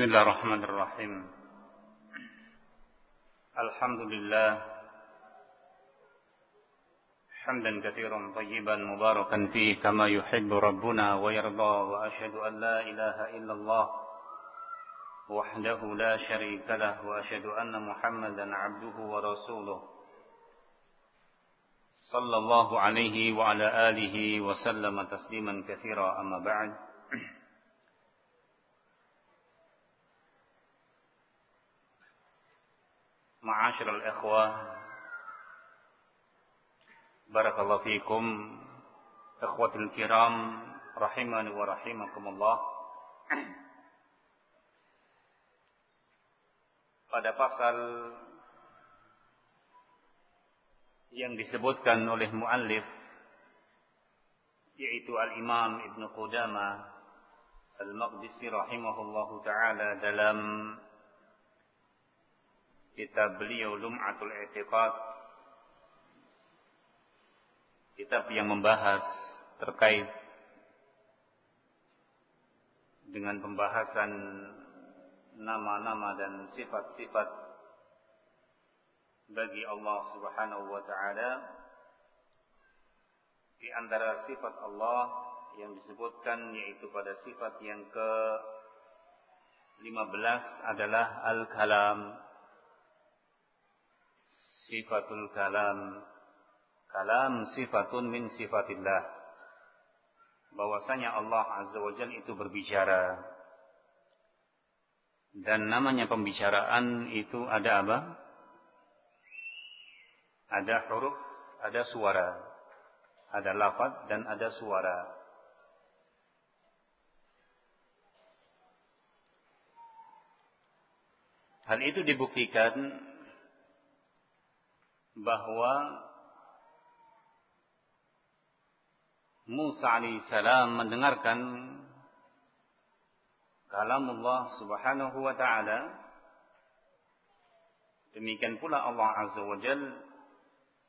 بسم الله الرحمن الرحيم. الحمد لله. حمدا كثيرا طيبا مباركا فيه كما يحب ربنا ويرضى وأشهد أن لا إله إلا الله وحده لا شريك له وأشهد أن محمدا عبده ورسوله صلى الله عليه وعلى آله وسلم تسليما كثيرا. أما بعد Ma'asyiral ikhwah Barakallahu fikum Ikhwatul kiram Rahimani wa rahimakumullah Pada pasal Yang disebutkan oleh muallif Yaitu Al-Imam Ibn Qudama Al-Maqdisi rahimahullahu ta'ala Dalam kitab beliau Lum'atul I'tiqad. Kitab yang membahas terkait dengan pembahasan nama-nama dan sifat-sifat bagi Allah Subhanahu wa taala. Di antara sifat Allah yang disebutkan yaitu pada sifat yang ke 15 adalah al-kalam sifatul kalam. Kalam sifatun min sifatillah. Bahwasanya Allah azza wajalla itu berbicara. Dan namanya pembicaraan itu ada apa? Ada huruf ada suara. Ada lafaz dan ada suara. Hal itu dibuktikan bahwa Musa alaihissalam mendengarkan kalamullah subhanahu wa ta'ala. Demikian pula Allah azza wa jal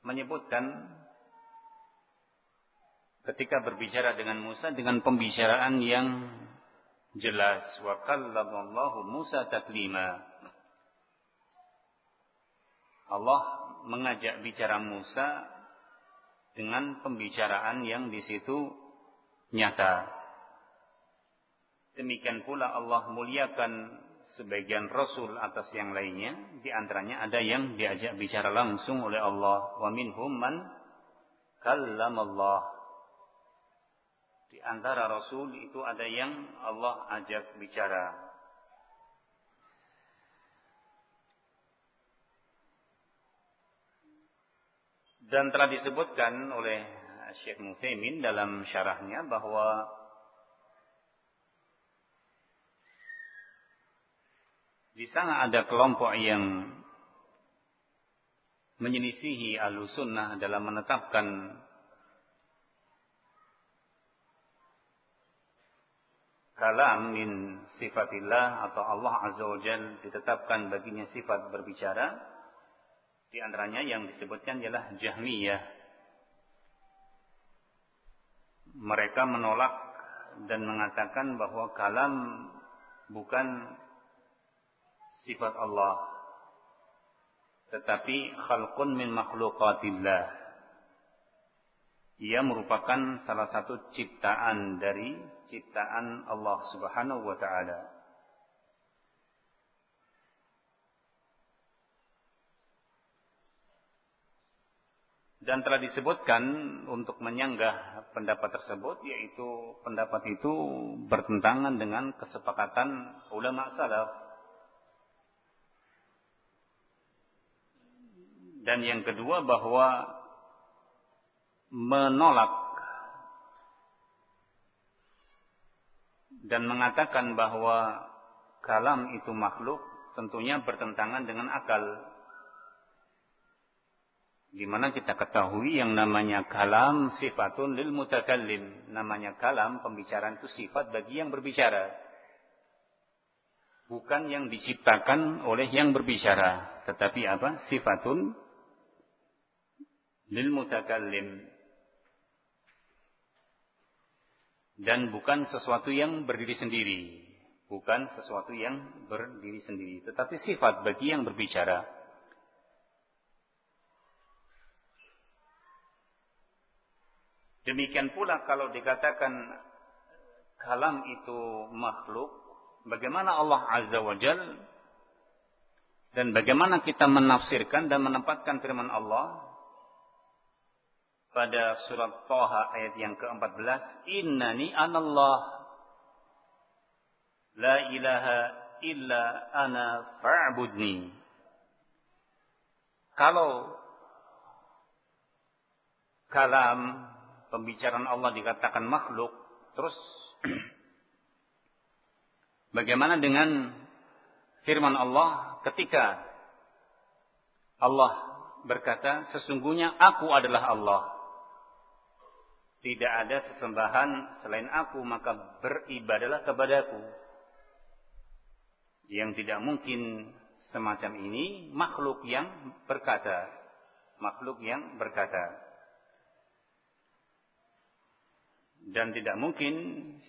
menyebutkan ketika berbicara dengan Musa dengan pembicaraan yang jelas. Wa kallamallahu Musa taklima. Allah mengajak bicara Musa dengan pembicaraan yang di situ nyata. Demikian pula Allah muliakan sebagian rasul atas yang lainnya, di antaranya ada yang diajak bicara langsung oleh Allah. Wa minhum man kallamallah. Di antara rasul itu ada yang Allah ajak bicara. Dan telah disebutkan oleh Syekh Muthaimin dalam syarahnya bahwa di sana ada kelompok yang menyelisihi sunnah dalam menetapkan kalam min sifatillah atau Allah Azza wa Jal ditetapkan baginya sifat berbicara di antaranya yang disebutkan ialah Jahmiyah. Mereka menolak dan mengatakan bahwa kalam bukan sifat Allah tetapi khalqun min makhluqatillah ia merupakan salah satu ciptaan dari ciptaan Allah Subhanahu wa taala dan telah disebutkan untuk menyanggah pendapat tersebut yaitu pendapat itu bertentangan dengan kesepakatan ulama salaf. Dan yang kedua bahwa menolak dan mengatakan bahwa kalam itu makhluk tentunya bertentangan dengan akal di mana kita ketahui yang namanya kalam sifatun lil mutakallim. Namanya kalam, pembicaraan itu sifat bagi yang berbicara. Bukan yang diciptakan oleh yang berbicara. Tetapi apa? Sifatun lil mutakallim. Dan bukan sesuatu yang berdiri sendiri. Bukan sesuatu yang berdiri sendiri. Tetapi sifat bagi yang berbicara. Demikian pula kalau dikatakan kalam itu makhluk, bagaimana Allah Azza wa Jal dan bagaimana kita menafsirkan dan menempatkan firman Allah pada surat Taha ayat yang ke-14, "Innani anallah la ilaha illa ana fa'budni." Kalau kalam pembicaraan Allah dikatakan makhluk, terus bagaimana dengan firman Allah ketika Allah berkata, sesungguhnya aku adalah Allah. Tidak ada sesembahan selain aku, maka beribadalah kepadaku. Yang tidak mungkin semacam ini makhluk yang berkata. Makhluk yang berkata. Dan tidak mungkin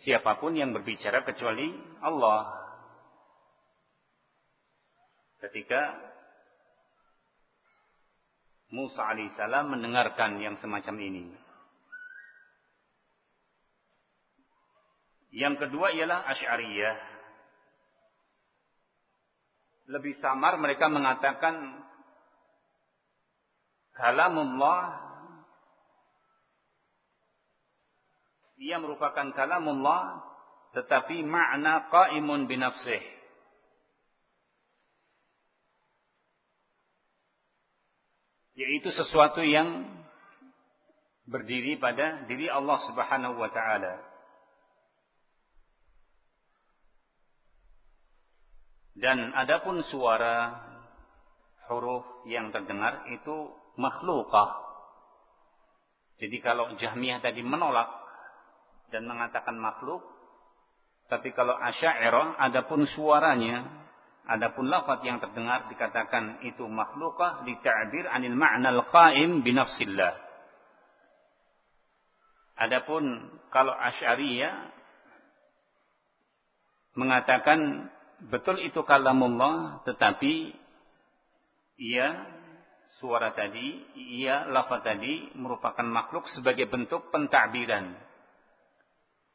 siapa pun yang berbicara kecuali Allah. Ketika Musa alaihissalam mendengarkan yang semacam ini. Yang kedua ialah Asy'ariyah. Lebih samar mereka mengatakan kalamullah ia merupakan kalamullah tetapi makna qaimun binafsih. Yaitu sesuatu yang berdiri pada diri Allah Subhanahu wa taala. Dan adapun suara huruf yang terdengar itu makhlukah. Jadi kalau Jahmiyah tadi menolak dan mengatakan makhluk, tapi kalau Asy'ariyah adapun suaranya, adapun lafaz yang terdengar dikatakan itu makhlukah dita'bir anil ma'na al-qa'im bi nafsillah. Adapun kalau Asy'ariyah mengatakan betul itu kalamullah tetapi ia suara tadi, ia lafaz tadi merupakan makhluk sebagai bentuk pentakbiran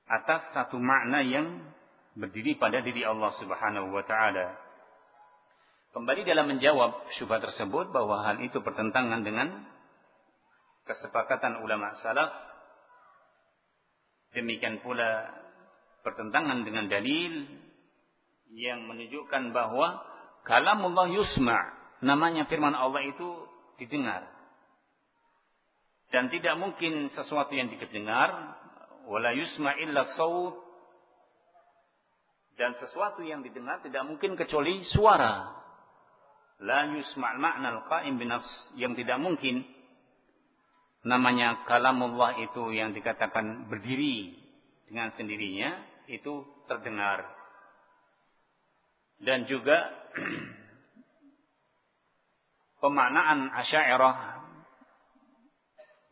atas satu makna yang berdiri pada diri Allah Subhanahu wa taala. Kembali dalam menjawab syubhat tersebut bahwa hal itu bertentangan dengan kesepakatan ulama salaf. Demikian pula bertentangan dengan dalil yang menunjukkan bahwa kalamullah yusma namanya firman Allah itu didengar dan tidak mungkin sesuatu yang didengar wala yusma illa saut dan sesuatu yang didengar tidak mungkin kecuali suara. La yusma makna al-qaim binafs yang tidak mungkin. Namanya kalamullah itu yang dikatakan berdiri dengan sendirinya itu terdengar. Dan juga pemaknaan Asy'ariyah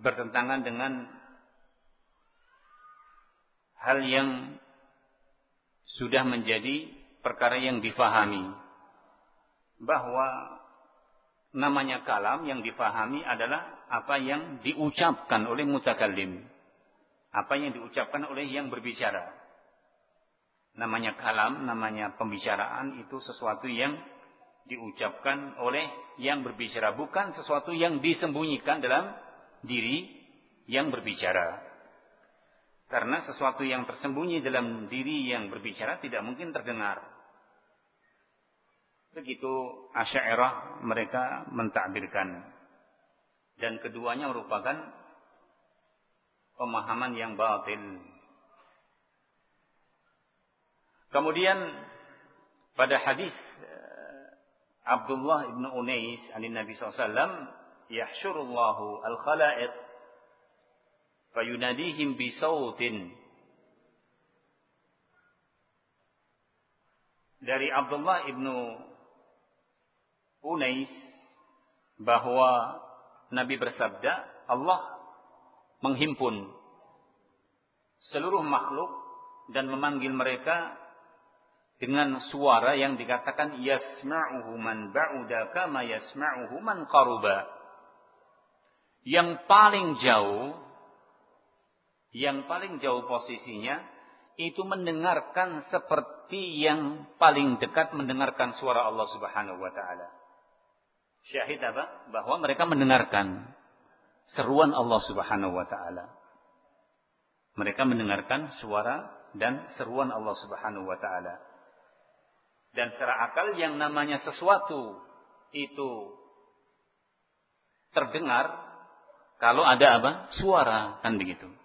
bertentangan dengan hal yang sudah menjadi perkara yang difahami. Bahwa namanya kalam yang difahami adalah apa yang diucapkan oleh mutakallim apa yang diucapkan oleh yang berbicara. Namanya kalam, namanya pembicaraan itu sesuatu yang diucapkan oleh yang berbicara, bukan sesuatu yang disembunyikan dalam diri yang berbicara. Karena sesuatu yang tersembunyi dalam diri yang berbicara tidak mungkin terdengar. Begitu Asy'ariyah mereka mentakbirkan. Dan keduanya merupakan pemahaman yang batil Kemudian pada hadis eh, Abdullah ibn Unais dari Nabi SAW, yahsyurullahu al-khalaiq fayunadihim bisautin dari Abdullah ibn Unais bahwa Nabi bersabda Allah menghimpun seluruh makhluk dan memanggil mereka dengan suara yang dikatakan yasma'uhu man ba'uda kama yasma'uhu man qaruba. Yang paling jauh yang paling jauh posisinya itu mendengarkan seperti yang paling dekat mendengarkan suara Allah Subhanahu wa taala. Syahid apa? Bahwa mereka mendengarkan seruan Allah Subhanahu wa taala. Mereka mendengarkan suara dan seruan Allah Subhanahu wa taala. Dan secara akal yang namanya sesuatu itu terdengar kalau ada apa? Suara kan begitu.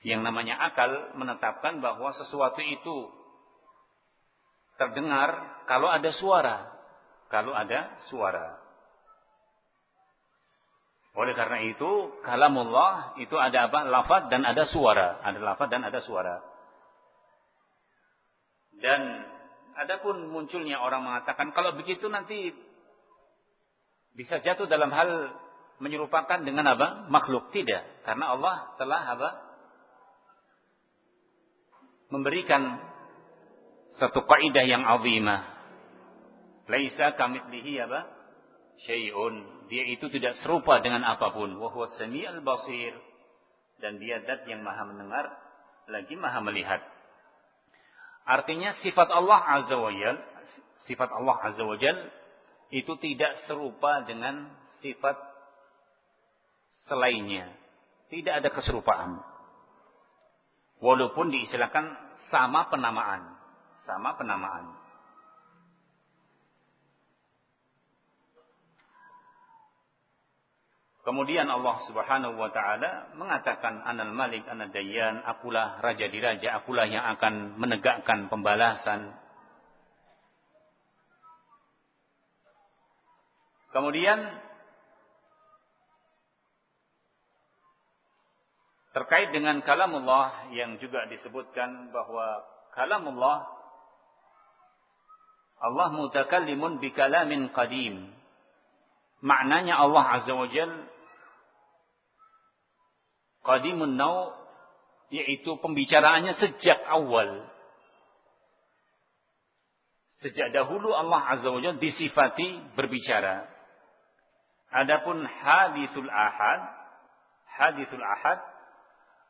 Yang namanya akal menetapkan bahwa sesuatu itu terdengar kalau ada suara. Kalau ada suara. Oleh karena itu, kalamullah itu ada apa? Lafaz dan ada suara. Ada lafaz dan ada suara. Dan adapun munculnya orang mengatakan kalau begitu nanti bisa jatuh dalam hal menyerupakan dengan apa? Makhluk tidak, karena Allah telah apa? Memberikan satu kaidah yang azimah. Laisa kamitslihi apa? Syai'un. Dia itu tidak serupa dengan apa pun. Wa huwa samiul basir. Dan dia zat yang maha mendengar lagi maha melihat. Artinya sifat Allah Azza wa Jal, sifat Allah Azza wa Jal itu tidak serupa dengan sifat selainnya. Tidak ada keserupaan. Walaupun diistilahkan sama penamaan. Sama penamaan. Kemudian Allah Subhanahu wa taala mengatakan anal malik anad dayyan akulah raja di raja akulah yang akan menegakkan pembalasan. Kemudian Terkait dengan kalamullah yang juga disebutkan bahwa kalamullah Allah mutakallimun bi kalamin qadim. Maknanya Allah Azza wa Jal qadimun nau yaitu pembicaraannya sejak awal. Sejak dahulu Allah Azza wa Jal disifati berbicara. Adapun hadithul ahad, hadithul ahad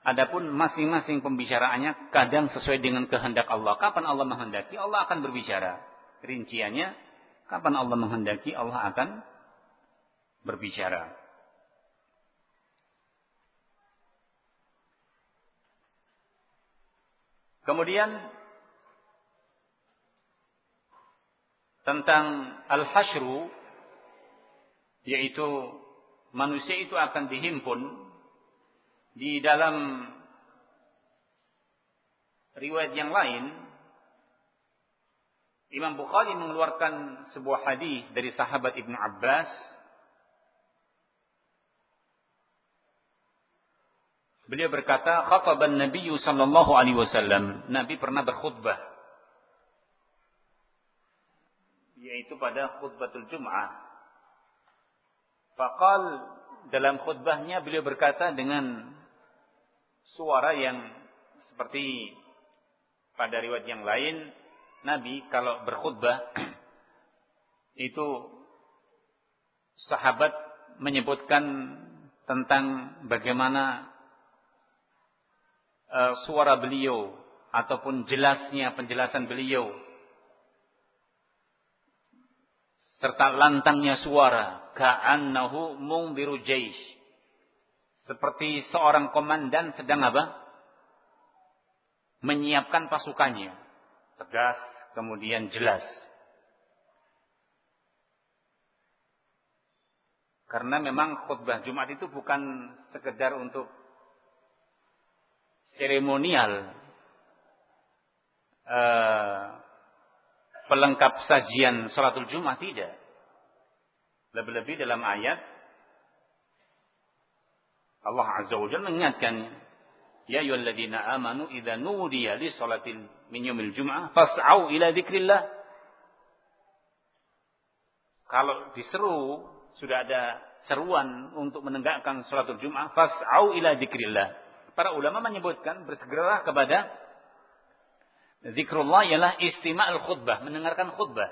Adapun masing-masing pembicaraannya kadang sesuai dengan kehendak Allah. Kapan Allah menghendaki, Allah akan berbicara. Rinciannya, kapan Allah menghendaki, Allah akan berbicara. Kemudian tentang al-hasyru yaitu manusia itu akan dihimpun di dalam riwayat yang lain Imam Bukhari mengeluarkan sebuah hadis dari sahabat Ibnu Abbas Beliau berkata, khataban Nabi sallallahu alaihi wasallam. Nabi pernah berkhutbah. Yaitu pada khutbatul Jum'ah. Faqal dalam khutbahnya beliau berkata dengan suara yang seperti pada riwayat yang lain Nabi kalau berkhutbah itu sahabat menyebutkan tentang bagaimana uh, suara beliau ataupun jelasnya penjelasan beliau serta lantangnya suara ka'annahu mungdiru jaish seperti seorang komandan sedang apa? Menyiapkan pasukannya. Tegas, kemudian jelas. Karena memang khutbah Jumat itu bukan sekedar untuk seremonial uh, pelengkap sajian salatul Jumat tidak. Lebih-lebih dalam ayat Allah Azza wa Jalla mengingatkan Ya ayyuhalladzina amanu idza nudiya li salatil min yaumil jum'ah fas'au ila dzikrillah Kalau diseru sudah ada seruan untuk menegakkan salatul Jum'ah fas'au ila dzikrillah Para ulama menyebutkan bersegeralah kepada Zikrullah ialah istima'ul khutbah, mendengarkan khutbah.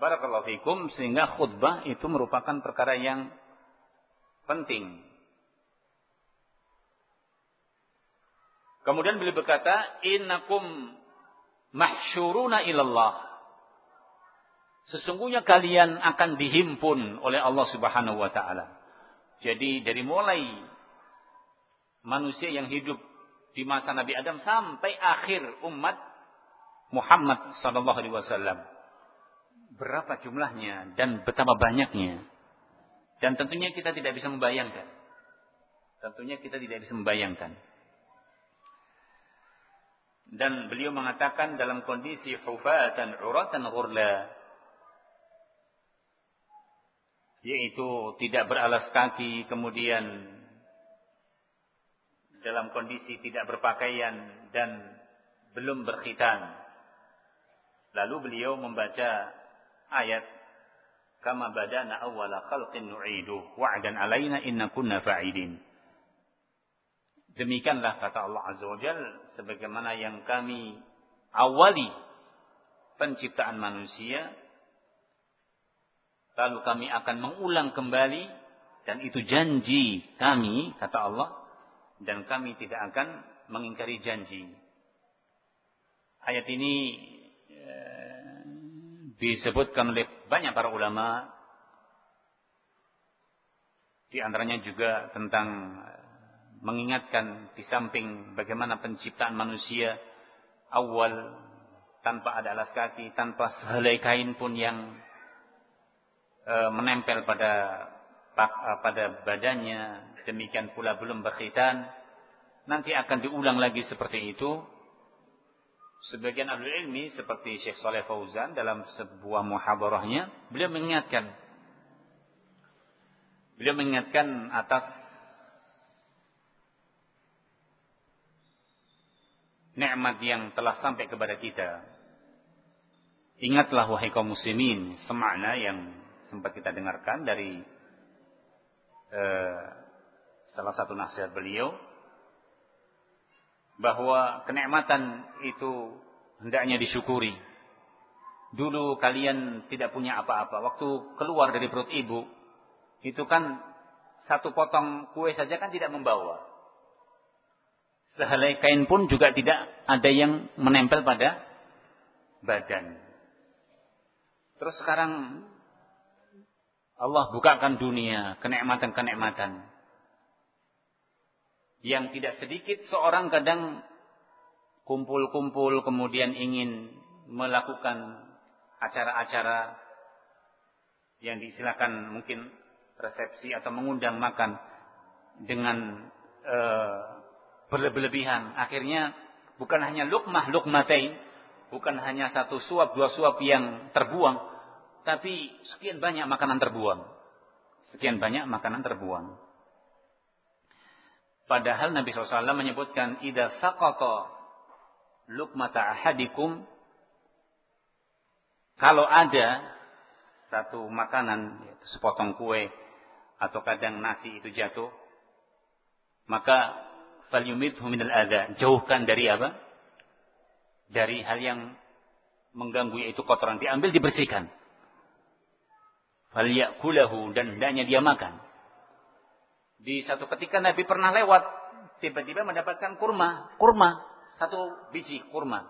Barakallahu fikum sehingga khutbah itu merupakan perkara yang penting. Kemudian beliau berkata, "Innakum mahsyuruna ilallah." Sesungguhnya kalian akan dihimpun oleh Allah Subhanahu wa taala. Jadi dari mulai manusia yang hidup di masa Nabi Adam sampai akhir umat Muhammad sallallahu alaihi wasallam. Berapa jumlahnya dan betapa banyaknya. Dan tentunya kita tidak bisa membayangkan. Tentunya kita tidak bisa membayangkan. Dan beliau mengatakan dalam kondisi hufatan uratan ghurla yaitu tidak beralas kaki kemudian dalam kondisi tidak berpakaian dan belum berkhitan lalu beliau membaca ayat kama badana awwala khalqin nu'idu wa'dan alaina inna kunna fa'idin demikianlah kata Allah azza wajal sebagaimana yang kami awali penciptaan manusia lalu kami akan mengulang kembali dan itu janji kami kata Allah dan kami tidak akan mengingkari janji. Ayat ini eh, disebutkan oleh banyak para ulama di antaranya juga tentang eh, mengingatkan di samping bagaimana penciptaan manusia awal tanpa ada alas kaki, tanpa sehelai kain pun yang e, menempel pada e, pada badannya, demikian pula belum berkhitan, nanti akan diulang lagi seperti itu. Sebagian ahli ilmi seperti Syekh Saleh Fauzan dalam sebuah muhabarahnya, beliau mengingatkan beliau mengingatkan atas nikmat yang telah sampai kepada kita. Ingatlah wahai kaum muslimin, semakna yang sempat kita dengarkan dari eh, salah satu nasihat beliau bahwa kenikmatan itu hendaknya disyukuri. Dulu kalian tidak punya apa-apa. Waktu keluar dari perut ibu, itu kan satu potong kue saja kan tidak membawa. Sehelai kain pun juga tidak ada yang menempel pada badan. Terus sekarang Allah bukakan dunia, kenikmatan-kenikmatan. Yang tidak sedikit seorang kadang kumpul-kumpul kemudian ingin melakukan acara-acara yang disilakan mungkin resepsi atau mengundang makan dengan e, berlebihan. Akhirnya bukan hanya lukmah lukmatain, bukan hanya satu suap dua suap yang terbuang, tapi sekian banyak makanan terbuang. Sekian banyak makanan terbuang. Padahal Nabi SAW menyebutkan ida saqata lukmata ahadikum kalau ada satu makanan sepotong kue atau kadang nasi itu jatuh maka falyumidhu minal adha jauhkan dari apa? Dari hal yang mengganggu yaitu kotoran. Diambil dibersihkan. Falyakulahu dan hendaknya dia makan. Di satu ketika Nabi pernah lewat, tiba-tiba mendapatkan kurma, kurma, satu biji kurma.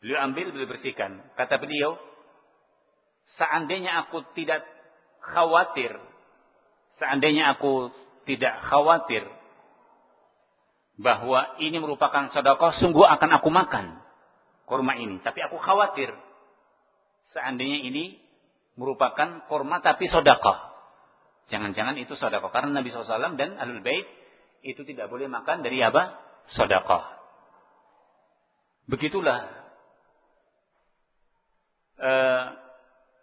Beliau ambil, beliau bersihkan. Kata beliau, seandainya aku tidak khawatir, seandainya aku tidak khawatir bahwa ini merupakan sedekah, sungguh akan aku makan kurma ini. Tapi aku khawatir seandainya ini merupakan korma tapi sodakoh. Jangan-jangan itu sodakoh. Karena Nabi SAW dan Ahlul Bait itu tidak boleh makan dari apa? Sodakoh. Begitulah uh,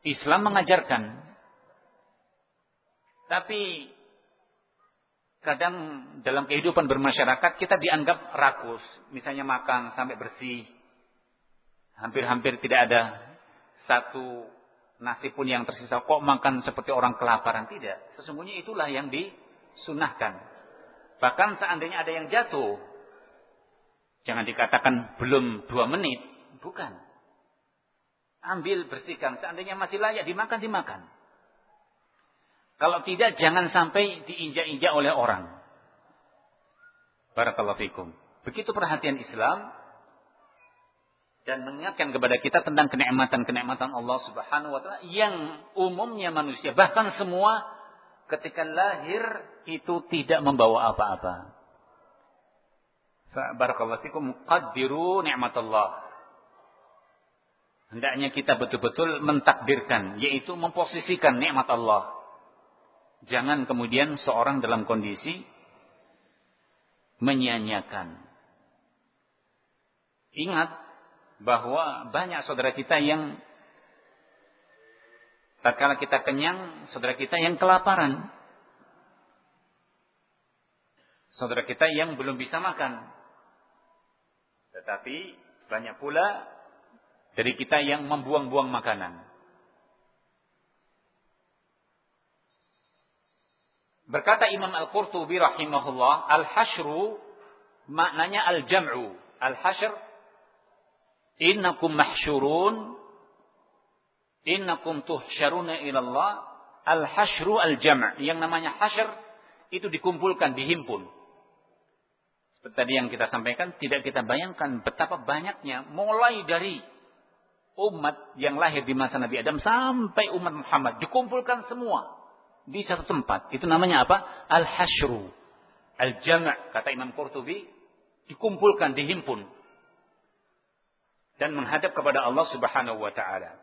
Islam mengajarkan. Tapi kadang dalam kehidupan bermasyarakat kita dianggap rakus. Misalnya makan sampai bersih. Hampir-hampir tidak ada satu nasi pun yang tersisa kok makan seperti orang kelaparan tidak sesungguhnya itulah yang disunahkan bahkan seandainya ada yang jatuh Jangan dikatakan belum dua menit. Bukan. Ambil, bersihkan. Seandainya masih layak dimakan, dimakan. Kalau tidak, jangan sampai diinjak-injak oleh orang. Barakallahu fikum. Begitu perhatian Islam dan mengingatkan kepada kita tentang kenikmatan-kenikmatan Allah Subhanahu wa taala yang umumnya manusia bahkan semua ketika lahir itu tidak membawa apa-apa. Barakallahu fikum qaddiru nikmatullah. Hendaknya kita betul-betul mentakdirkan yaitu memposisikan nikmat Allah. Jangan kemudian seorang dalam kondisi menyia-nyiakan. Ingat bahwa banyak saudara kita yang tatkala kita kenyang, saudara kita yang kelaparan. Saudara kita yang belum bisa makan. Tetapi banyak pula dari kita yang membuang-buang makanan. Berkata Imam Al-Qurtubi rahimahullah, al-hasyru maknanya al-jam'u. Al-hasyr Innakum mahsyurun. Innakum tuhsyaruna ilallah. Al-hasyru al-jam' yang namanya hasyr itu dikumpulkan dihimpun. Seperti tadi yang kita sampaikan tidak kita bayangkan betapa banyaknya mulai dari umat yang lahir di masa Nabi Adam sampai umat Muhammad dikumpulkan semua di satu tempat. Itu namanya apa? Al-hasyru. Al-jam' kata Imam Qurtubi dikumpulkan dihimpun dan menghadap kepada Allah Subhanahu wa taala.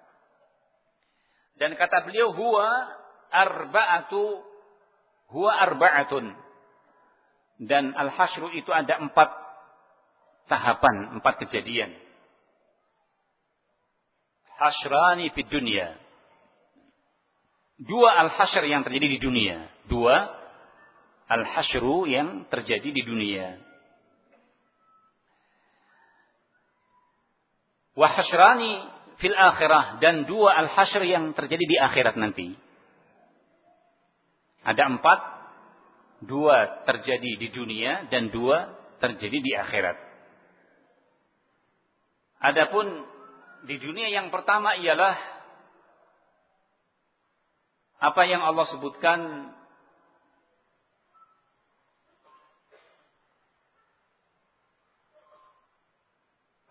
Dan kata beliau huwa arba'atu huwa arba'atun. Dan al-hasyru itu ada empat tahapan, empat kejadian. Hasyrani di dunia. Dua al-hasyr yang terjadi di dunia. Dua al-hasyru yang terjadi di dunia. Wahasyrani fil akhirah dan dua al-hasr yang terjadi di akhirat nanti. Ada empat, dua terjadi di dunia dan dua terjadi di akhirat. Adapun di dunia yang pertama ialah apa yang Allah sebutkan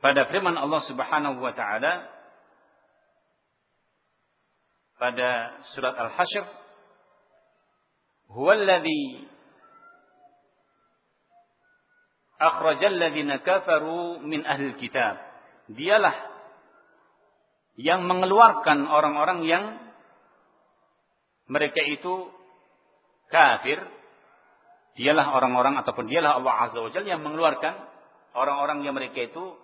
pada firman Allah Subhanahu wa taala pada surat Al-Hasyr huwallazi akhrajal ladzina kafaru min ahli kitab. Dialah yang mengeluarkan orang-orang yang mereka itu kafir. Dialah orang-orang ataupun dialah Allah Azza wa Jalla yang mengeluarkan orang-orang yang mereka itu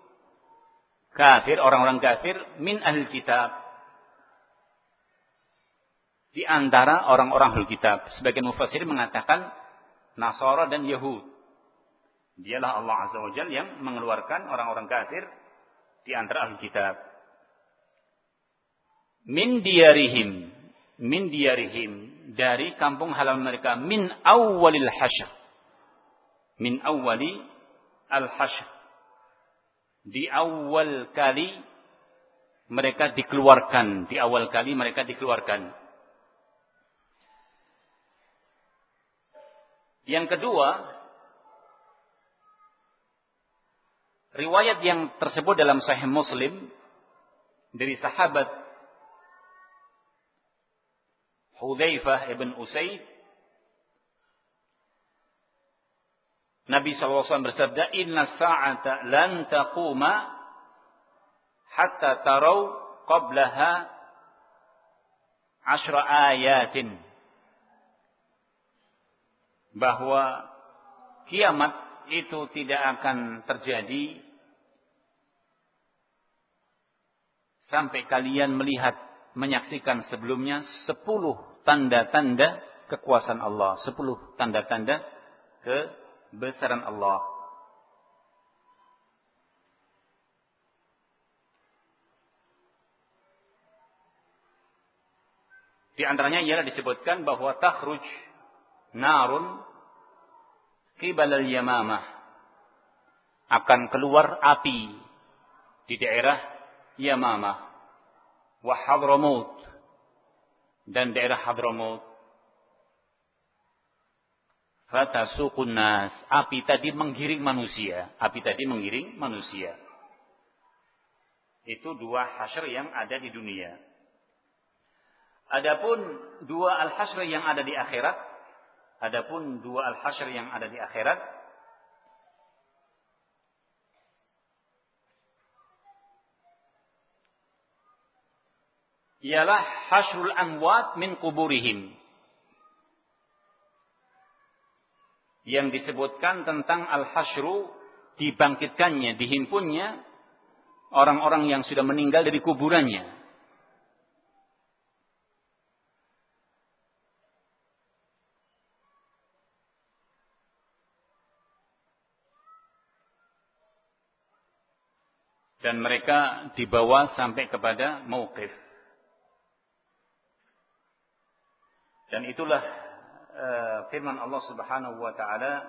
kafir, orang-orang kafir min ahli kitab. Di antara orang-orang ahli kitab. Sebagian mufassir mengatakan Nasara dan Yahud. Dialah Allah Azza wa Jal yang mengeluarkan orang-orang kafir di antara ahli kitab. Min diarihim. Min diarihim. Dari kampung halaman mereka. Min awalil hasyr. Min awali al-hasyr di awal kali mereka dikeluarkan, di awal kali mereka dikeluarkan. Yang kedua, riwayat yang tersebut dalam Sahih Muslim dari sahabat Hudzaifah ibn Usaid Nabi SAW bersabda, Inna sa'ata lan taquma hatta tarau qablaha ashra ayatin. Bahwa kiamat itu tidak akan terjadi sampai kalian melihat menyaksikan sebelumnya sepuluh tanda-tanda kekuasaan Allah, sepuluh tanda-tanda ke besaran Allah. Di antaranya ialah disebutkan bahwa takhruj narun qibal al-yamamah akan keluar api di daerah Yamamah. Wa Hadramaut. Dan daerah Hadramaut Fatasuqun nas. Api tadi menggiring manusia. Api tadi menggiring manusia. Itu dua hasyr yang ada di dunia. Adapun dua al-hasyr yang ada di akhirat, adapun dua al-hasyr yang ada di akhirat ialah hasrul amwat min kuburihim. Yang disebutkan tentang al-hasyru dibangkitkannya, dihimpunnya orang-orang yang sudah meninggal dari kuburannya. Dan mereka dibawa sampai kepada mauqif. Dan itulah uh, firman Allah Subhanahu wa taala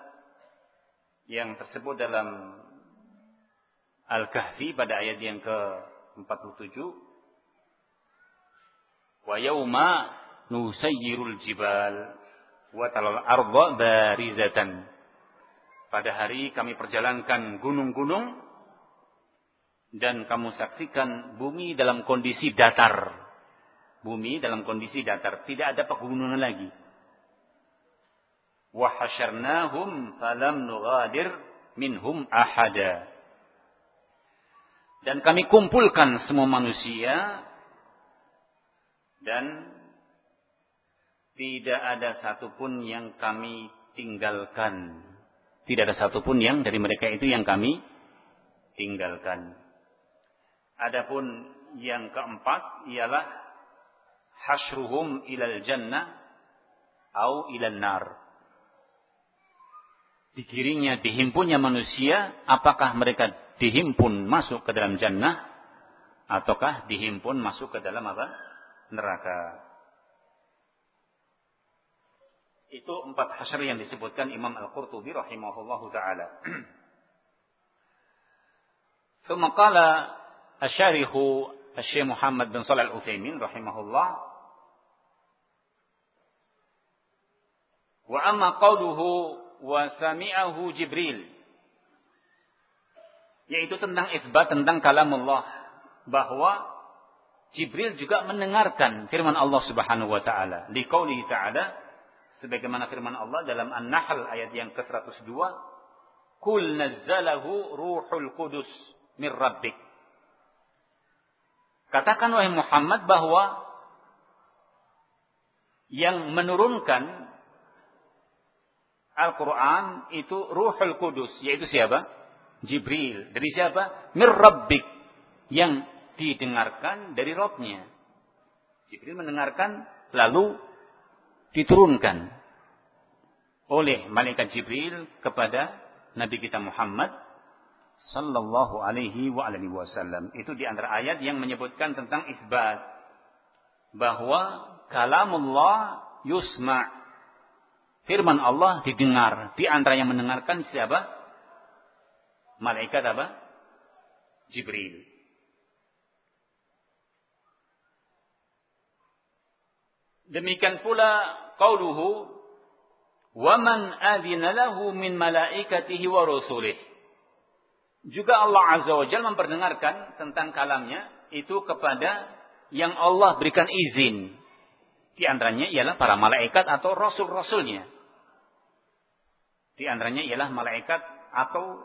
yang tersebut dalam Al-Kahfi pada ayat yang ke-47 Wa yauma nusayyirul jibal wa talal arda barizatan Pada hari kami perjalankan gunung-gunung dan kamu saksikan bumi dalam kondisi datar. Bumi dalam kondisi datar, tidak ada pegunungan lagi. Wa hasyarnahum falam nughadir minhum dan kami kumpulkan semua manusia dan tidak ada satupun yang kami tinggalkan. Tidak ada satupun yang dari mereka itu yang kami tinggalkan. Adapun yang keempat ialah hasruhum ilal jannah au ilal nar. Dikiringnya, dihimpunnya manusia, apakah mereka dihimpun masuk ke dalam jannah ataukah dihimpun masuk ke dalam apa? neraka. Itu empat hasyar yang disebutkan Imam Al-Qurtubi rahimahullahu taala. ثم قال الشارح الشيخ محمد بن صالح العثيمين رحمه الله وأما قوله wa sami'ahu Jibril. Yaitu tentang isbat tentang kalamullah bahwa Jibril juga mendengarkan firman Allah Subhanahu wa taala. Liqaulihi ta'ala sebagaimana firman Allah dalam An-Nahl ayat yang ke-102, "Kul nazzalahu Ruhul Qudus min Rabbik." Katakan wahai Muhammad bahwa yang menurunkan Al-Quran itu Ruhul Kudus, yaitu siapa? Jibril. Dari siapa? Mir Rabbik. Yang didengarkan dari Robnya. Jibril mendengarkan lalu diturunkan oleh malaikat Jibril kepada Nabi kita Muhammad sallallahu alaihi wa alihi wasallam. Itu di antara ayat yang menyebutkan tentang isbat bahwa kalamullah yusma. Firman Allah didengar. Di antara yang mendengarkan siapa? malaikat apa? Jibril. Demikian pula qauluhu wa man adzina lahu min malaikatihi wa rusulih. Juga Allah Azza wa Jalla memperdengarkan tentang kalamnya itu kepada yang Allah berikan izin. Di antaranya ialah para malaikat atau rasul-rasulnya. Di antaranya ialah malaikat atau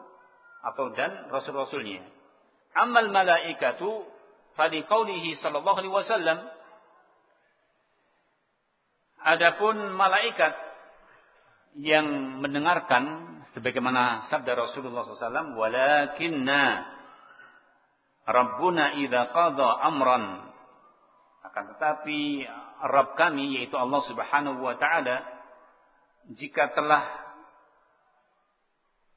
atau dan rasul-rasulnya. Amal malaikatu fali qaulihi sallallahu alaihi wasallam Adapun malaikat yang mendengarkan sebagaimana sabda Rasulullah SAW, walakinna Rabbuna idza qada amran akan tetapi Rabb kami yaitu Allah Subhanahu wa taala jika telah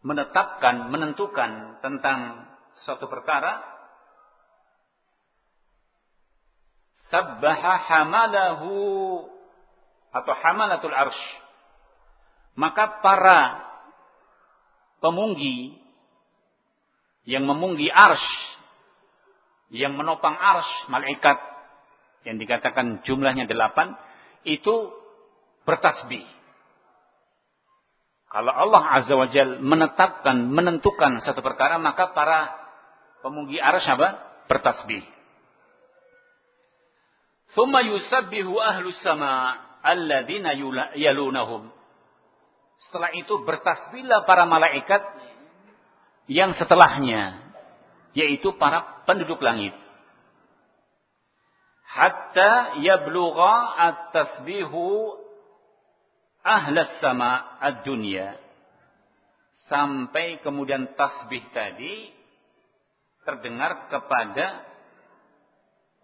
menetapkan, menentukan tentang suatu perkara, sabbaha hamalahu atau hamalatul arsh. Maka para pemunggi yang memunggi arsh, yang menopang arsh, malaikat yang dikatakan jumlahnya delapan, itu bertasbih. Kalau Allah Azza wa Jal menetapkan, menentukan satu perkara, maka para pemunggi arsh apa? Bertasbih. Thumma yusabbihu ahlus sama alladzina yalunahum. Setelah itu bertasbihlah para malaikat yang setelahnya yaitu para penduduk langit hatta yablugha at-tasbihu ahlas sama ad-dunya. Sampai kemudian tasbih tadi terdengar kepada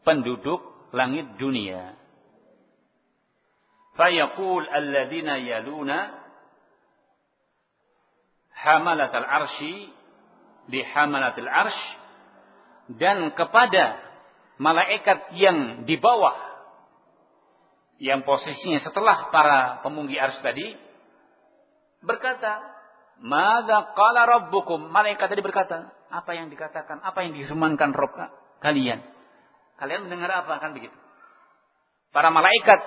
penduduk langit dunia. Fayaqul alladziina yaluna hamalatal arsy di hamalatil arsh. Dan kepada malaikat yang di bawah yang posisinya setelah para pemunggi ars tadi berkata, "Madza qala rabbukum?" Malaikat tadi berkata, "Apa yang dikatakan? Apa yang difirmankan Rabb kalian?" Kalian mendengar apa kan begitu? Para malaikat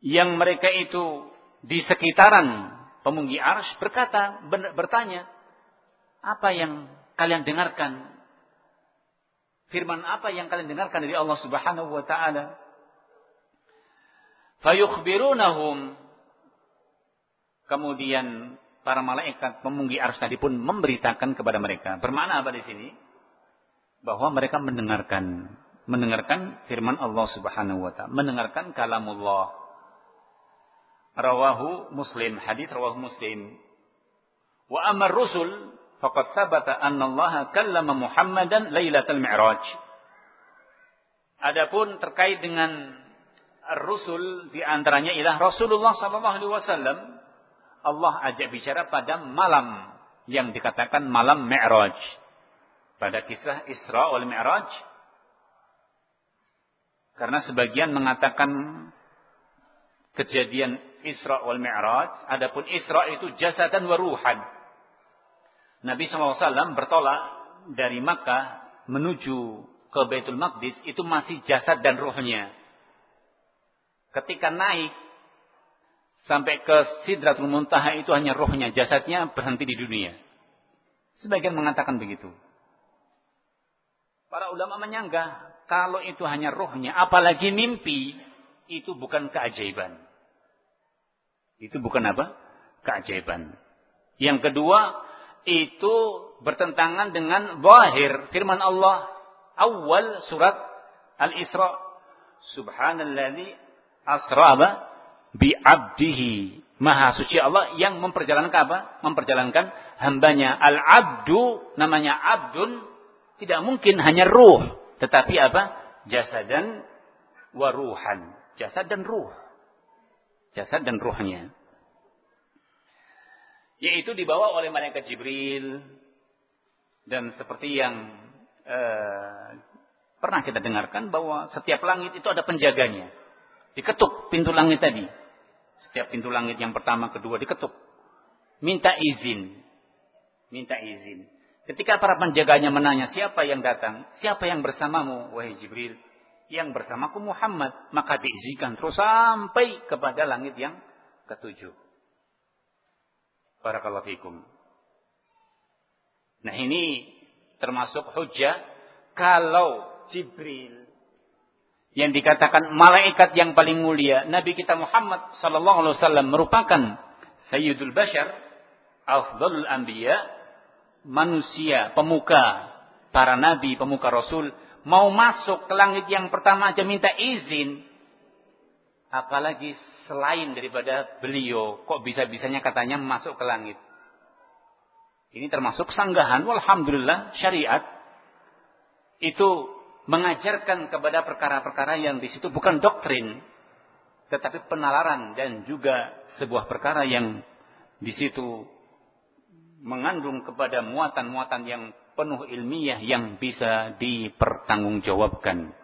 yang mereka itu di sekitaran pemunggi ars berkata, bertanya, "Apa yang kalian dengarkan Firman apa yang kalian dengarkan dari Allah Subhanahu wa taala? Fayukhbirunahum Kemudian para malaikat memunggi ars tadi pun memberitakan kepada mereka. Bermakna apa di sini? Bahwa mereka mendengarkan mendengarkan firman Allah Subhanahu wa taala, mendengarkan kalamullah. Rawahu Muslim, hadis rawahu Muslim. Wa amar rusul faqad thabata anna Allah kallama Muhammadan lailatul mi'raj. Adapun terkait dengan Rasul di antaranya ialah Rasulullah sallallahu alaihi wasallam Allah ajak bicara pada malam yang dikatakan malam Mi'raj. Pada kisah Isra wal Mi'raj karena sebagian mengatakan kejadian Isra wal Mi'raj, adapun Isra itu jasadan wa ruhan. Nabi SAW bertolak dari Makkah menuju ke Baitul Maqdis itu masih jasad dan rohnya. Ketika naik sampai ke Sidratul Muntaha itu hanya rohnya, jasadnya berhenti di dunia. Sebagian mengatakan begitu. Para ulama menyanggah kalau itu hanya rohnya, apalagi mimpi, itu bukan keajaiban. Itu bukan apa? Keajaiban. Yang kedua, itu bertentangan dengan zahir firman Allah awal surat Al-Isra subhanalladzi asra bi abdihi maha suci Allah yang memperjalankan apa? Memperjalankan hambanya. Al-abdu namanya abdun tidak mungkin hanya ruh tetapi apa? Jasadan wa ruhan. Jasad dan ruh. Jasad dan ruhnya. Yaitu dibawa oleh malaikat Jibril. Dan seperti yang eh, pernah kita dengarkan bahwa setiap langit itu ada penjaganya diketuk pintu langit tadi. Setiap pintu langit yang pertama kedua diketuk. Minta izin. Minta izin. Ketika para penjaganya menanya siapa yang datang? Siapa yang bersamamu wahai Jibril? Yang bersamaku Muhammad. Maka diizinkan terus sampai kepada langit yang ketujuh. Fikum. Nah ini termasuk hujah kalau Jibril yang dikatakan malaikat yang paling mulia Nabi kita Muhammad sallallahu alaihi wasallam merupakan sayyidul bashar afdalul anbiya manusia pemuka para nabi pemuka rasul. Mau masuk ke langit yang pertama aja minta izin. Apalagi selain daripada beliau kok bisa-bisanya katanya masuk ke langit. Ini termasuk sanggahan walhamdulillah syariat. Itu mengajarkan kepada perkara-perkara yang di situ bukan doktrin tetapi penalaran dan juga sebuah perkara yang di situ mengandung kepada muatan-muatan yang penuh ilmiah yang bisa dipertanggungjawabkan.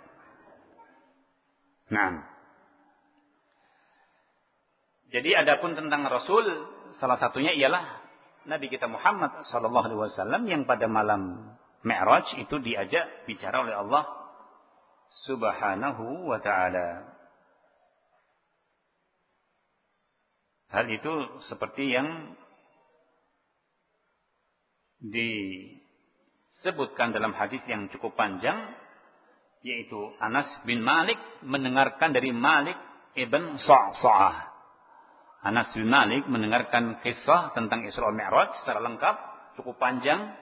Nah, jadi adapun tentang Rasul, salah satunya ialah Nabi kita Muhammad sallallahu alaihi wasallam yang pada malam Mi'raj itu diajak bicara oleh Allah Subhanahu wa taala. Hal itu seperti yang disebutkan dalam hadis yang cukup panjang yaitu Anas bin Malik mendengarkan dari Malik ibn Sa'sa'ah. Anas bin Malik mendengarkan kisah tentang Isra Mi'raj secara lengkap, cukup panjang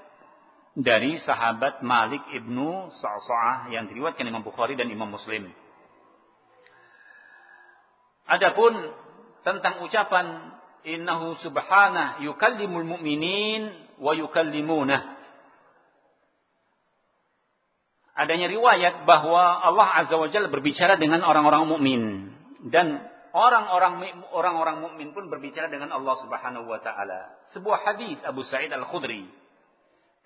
dari sahabat Malik ibnu Sa'sa'ah yang diriwayatkan Imam Bukhari dan Imam Muslim. Adapun tentang ucapan innahu subhanah yukallimul mu'minin wa yukallimunah. Adanya riwayat bahwa Allah Azza wa Jalla berbicara dengan orang-orang mukmin dan orang-orang orang-orang mukmin pun berbicara dengan Allah Subhanahu wa taala. Sebuah hadis Abu Sa'id Al-Khudri.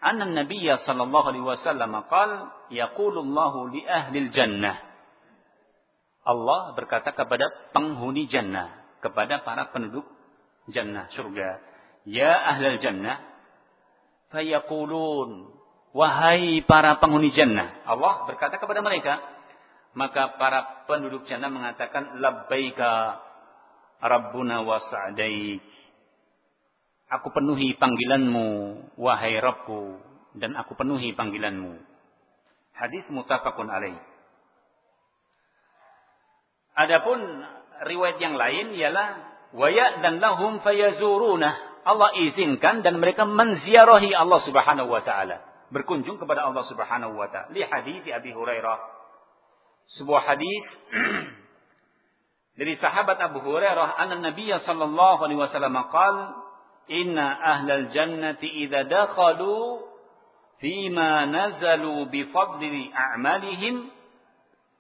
Anna Nabiy sallallahu alaihi wasallam qaal yaqulu Allah li ahli jannah. Allah berkata kepada penghuni jannah, kepada para penduduk jannah surga, "Ya ahlal jannah, fayaqulun wahai para penghuni jannah. Allah berkata kepada mereka maka para penduduk jannah mengatakan labbaika rabbuna wa sa'daik aku penuhi panggilanmu wahai Rabbku dan aku penuhi panggilanmu hadis mutafakun alaih Adapun riwayat yang lain ialah waya dan lahum fayazuruna Allah izinkan dan mereka menziarahi Allah Subhanahu wa taala, berkunjung kepada Allah Subhanahu wa taala. Li hadis Abi Hurairah. Sebuah hadis dari sahabat Abu Hurairah, anna Nabi sallallahu alaihi wasallam qaal, "Inna ahlal jannati idza dakhalu fima nazalu bi fadli a'malihim"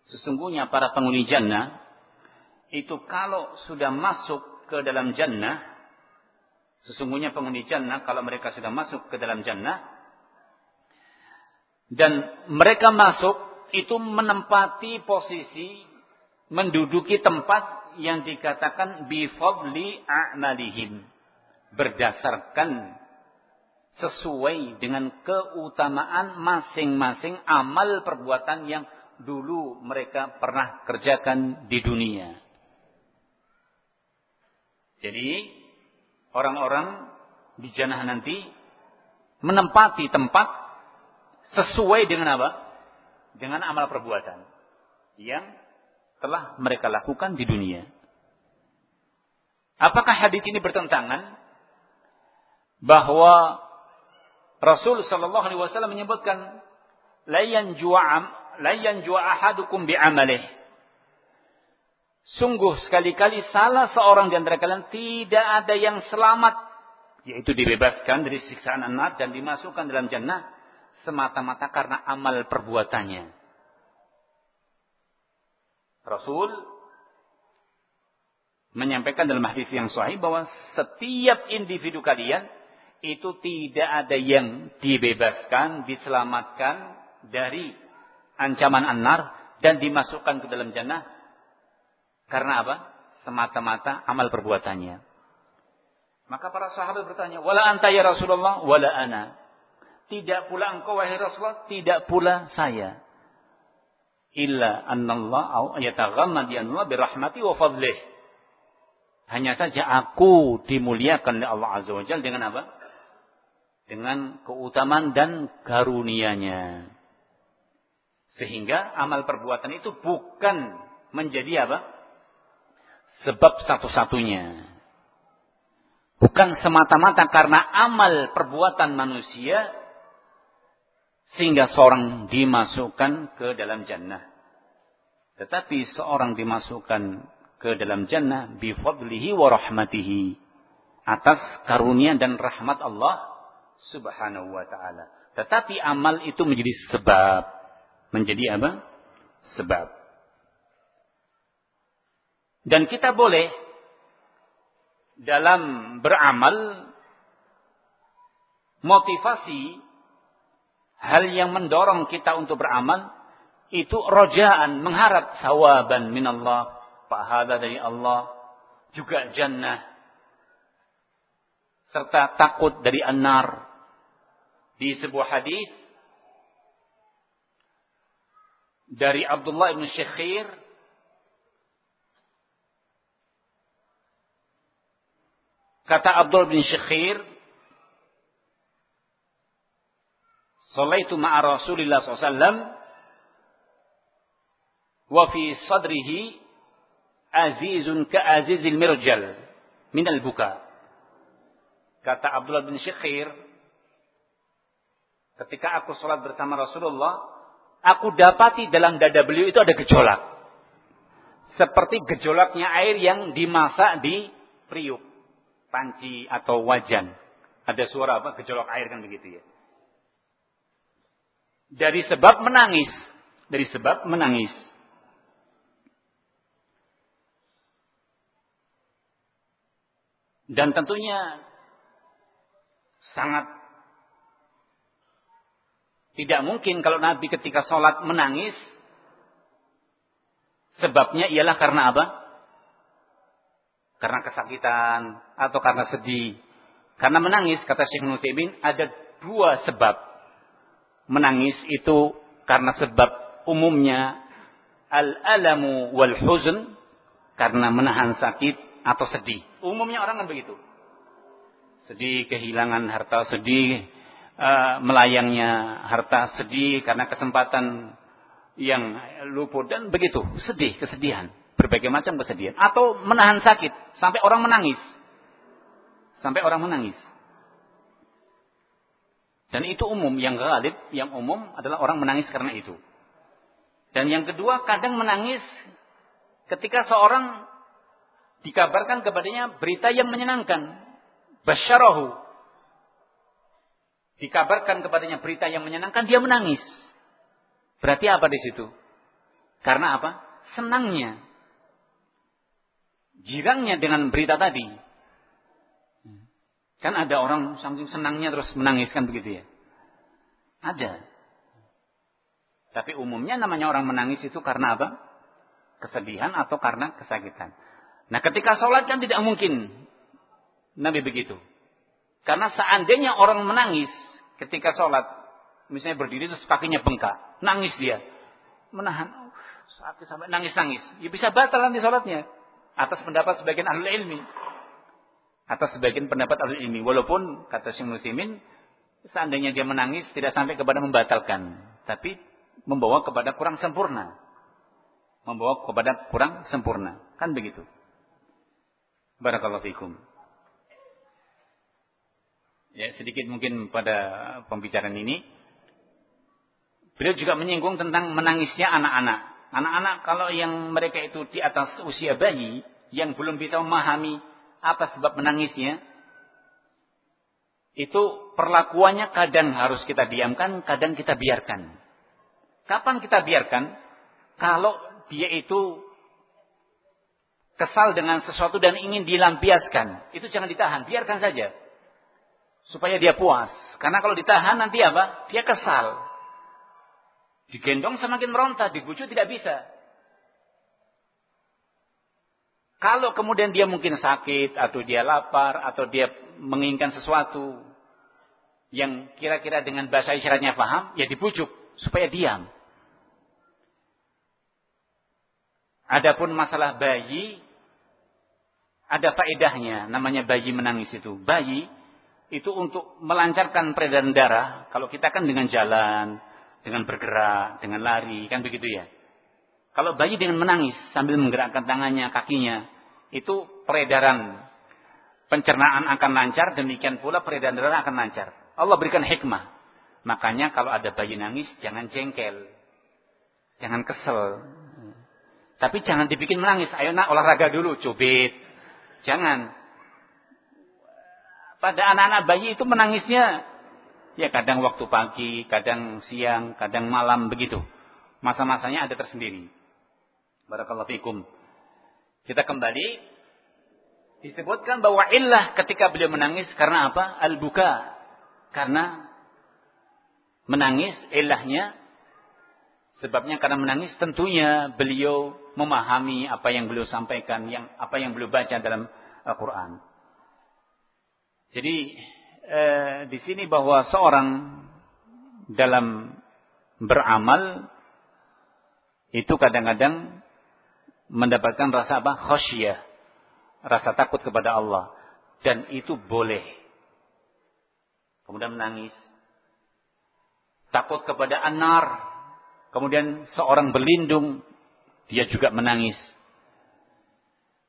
Sesungguhnya para penghuni jannah itu kalau sudah masuk ke dalam jannah Sesungguhnya penghuni jannah kalau mereka sudah masuk ke dalam jannah dan mereka masuk itu menempati posisi menduduki tempat yang dikatakan bifadli a'malihim berdasarkan sesuai dengan keutamaan masing-masing amal perbuatan yang dulu mereka pernah kerjakan di dunia. Jadi orang-orang di jannah nanti menempati tempat sesuai dengan apa? Dengan amal perbuatan yang telah mereka lakukan di dunia. Apakah hadis ini bertentangan bahwa Rasul Shallallahu Alaihi Wasallam menyebutkan layan ju'am layan ju'ahadukum bi'amalih Sungguh sekali-kali salah seorang di antara kalian tidak ada yang selamat. Yaitu dibebaskan dari siksaan anak dan dimasukkan dalam jannah. Semata-mata karena amal perbuatannya. Rasul menyampaikan dalam hadis yang sahih bahwa setiap individu kalian itu tidak ada yang dibebaskan, diselamatkan dari ancaman anar dan dimasukkan ke dalam jannah karena apa? Semata-mata amal perbuatannya. Maka para sahabat bertanya, "Wala anta ya Rasulullah?" "Wala ana." Tidak pula engkau wahai Rasulullah, tidak pula saya. Illa annallah au yataghammadi Allah birahmati wa fadlih. Hanya saja aku dimuliakan oleh Allah Azza wa Jalla dengan apa? Dengan keutamaan dan karunia-Nya. Sehingga amal perbuatan itu bukan menjadi apa? sebab satu-satunya. Bukan semata-mata karena amal perbuatan manusia sehingga seorang dimasukkan ke dalam jannah. Tetapi seorang dimasukkan ke dalam jannah bifadlihi wa rahmatihi atas karunia dan rahmat Allah Subhanahu wa taala. Tetapi amal itu menjadi sebab. Menjadi apa? Sebab. Dan kita boleh dalam beramal motivasi hal yang mendorong kita untuk beramal itu rojaan mengharap sawaban minallah pahala dari Allah juga jannah serta takut dari anar. Di sebuah hadis dari Abdullah bin Syekhir kata Abdullah bin Syekhir Salaitu ma'a Rasulillah SAW wa fi sadrihi azizun ka azizil mirjal minal buka. Kata Abdullah bin Syekhir, ketika aku sholat bersama Rasulullah, aku dapati dalam dada beliau itu ada gejolak. Seperti gejolaknya air yang dimasak di priuk, panci atau wajan. Ada suara apa? Gejolak air kan begitu ya. Dari sebab menangis. Dari sebab menangis. Dan tentunya sangat tidak mungkin kalau Nabi ketika sholat menangis. Sebabnya ialah karena apa? Karena kesakitan atau karena sedih. Karena menangis, kata Syekh Nusaimin, ada dua sebab. Menangis itu karena sebab umumnya al-alamu wal huzn karena menahan sakit atau sedih. Umumnya orang kan begitu. Sedih kehilangan harta, sedih uh, melayangnya harta, sedih karena kesempatan yang luput dan begitu, sedih, kesedihan, berbagai macam kesedihan atau menahan sakit sampai orang menangis. Sampai orang menangis. Dan itu umum, yang galib, yang umum adalah orang menangis karena itu. Dan yang kedua, kadang menangis ketika seorang dikabarkan kepadanya berita yang menyenangkan. Basyarahu. Dikabarkan kepadanya berita yang menyenangkan, dia menangis. Berarti apa di situ? Karena apa? Senangnya. Jirangnya dengan berita tadi. Kan ada orang saking senangnya terus menangis kan begitu ya? Ada. Tapi umumnya namanya orang menangis itu karena apa? Kesedihan atau karena kesakitan. Nah ketika sholat kan tidak mungkin Nabi begitu. Karena seandainya orang menangis ketika sholat, misalnya berdiri terus kakinya bengkak, nangis dia, menahan, sakit sampai nangis-nangis, ya bisa batal nanti sholatnya. Atas pendapat sebagian ahli ilmi. Atas sebagian pendapat ahli ilmi. Walaupun, kata Syekh Muslimin, seandainya dia menangis tidak sampai kepada membatalkan. Tapi membawa kepada kurang sempurna. Membawa kepada kurang sempurna. Kan begitu. Barakallahu fikum. Ya, sedikit mungkin pada pembicaraan ini. Beliau juga menyinggung tentang menangisnya anak-anak. Anak-anak kalau yang mereka itu di atas usia bayi, yang belum bisa memahami apa sebab menangisnya, itu perlakuannya kadang harus kita diamkan, kadang kita biarkan. Kapan kita biarkan? Kalau dia itu kesal dengan sesuatu dan ingin dilampiaskan, itu jangan ditahan, biarkan saja. Supaya dia puas. Karena kalau ditahan nanti apa? Dia kesal. Digendong semakin meronta, dibujuk tidak bisa. Kalau kemudian dia mungkin sakit, atau dia lapar, atau dia menginginkan sesuatu yang kira-kira dengan bahasa isyaratnya paham, ya dibujuk supaya diam. Adapun masalah bayi, ada faedahnya namanya bayi menangis itu. Bayi itu untuk melancarkan peredaran darah. Kalau kita kan dengan jalan, dengan bergerak, dengan lari, kan begitu ya. Kalau bayi dengan menangis sambil menggerakkan tangannya, kakinya, itu peredaran pencernaan akan lancar, demikian pula peredaran darah akan lancar. Allah berikan hikmah. Makanya kalau ada bayi nangis, jangan jengkel. Jangan kesel. Tapi jangan dibikin menangis. Ayo nak olahraga dulu, cubit. Jangan. Pada anak-anak bayi itu menangisnya ya kadang waktu pagi, kadang siang, kadang malam begitu. Masa-masanya ada tersendiri. Barakallahu fikum. Kita kembali disebutkan bahwa illah ketika beliau menangis karena apa? Al-buka. Karena menangis ilahnya sebabnya karena menangis tentunya beliau memahami apa yang beliau sampaikan, yang apa yang beliau baca dalam Al-Quran. Jadi eh, di sini bahwa seorang dalam beramal itu kadang-kadang mendapatkan rasa apa? Khosyah. Rasa takut kepada Allah. Dan itu boleh. Kemudian menangis. Takut kepada anar. Kemudian seorang berlindung. Dia juga menangis.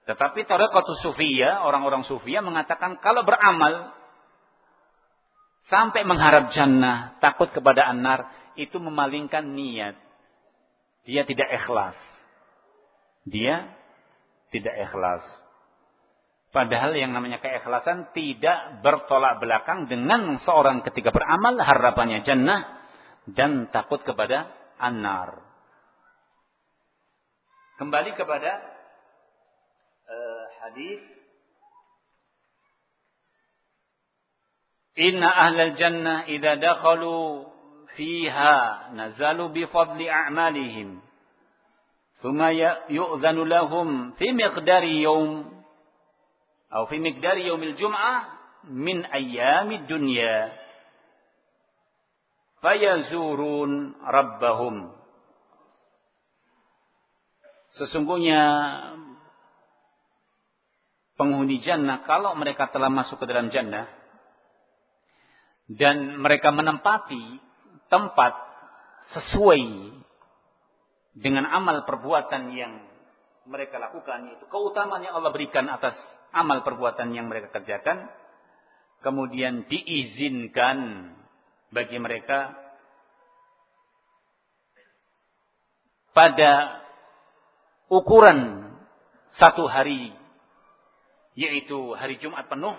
Tetapi Tariqatul Sufiyah, orang-orang Sufiyah mengatakan kalau beramal sampai mengharap jannah, takut kepada anar, itu memalingkan niat. Dia tidak ikhlas. Dia tidak ikhlas. Padahal yang namanya keikhlasan tidak bertolak belakang dengan seorang ketika beramal harapannya jannah dan takut kepada anar. Kembali kepada hadis Inna ahlal jannah idza dakhalu fiha nazalu bi fadli a'malihim thumma yu'zanu lahum fi miqdari yawm atau fi miqdari yawmil jum'ah min ayyamid dunya fayazurun rabbahum Sesungguhnya penghuni jannah kalau mereka telah masuk ke dalam jannah dan mereka menempati tempat sesuai dengan amal perbuatan yang mereka lakukan yaitu keutamaan yang Allah berikan atas amal perbuatan yang mereka kerjakan kemudian diizinkan bagi mereka pada ukuran satu hari yaitu hari Jumat penuh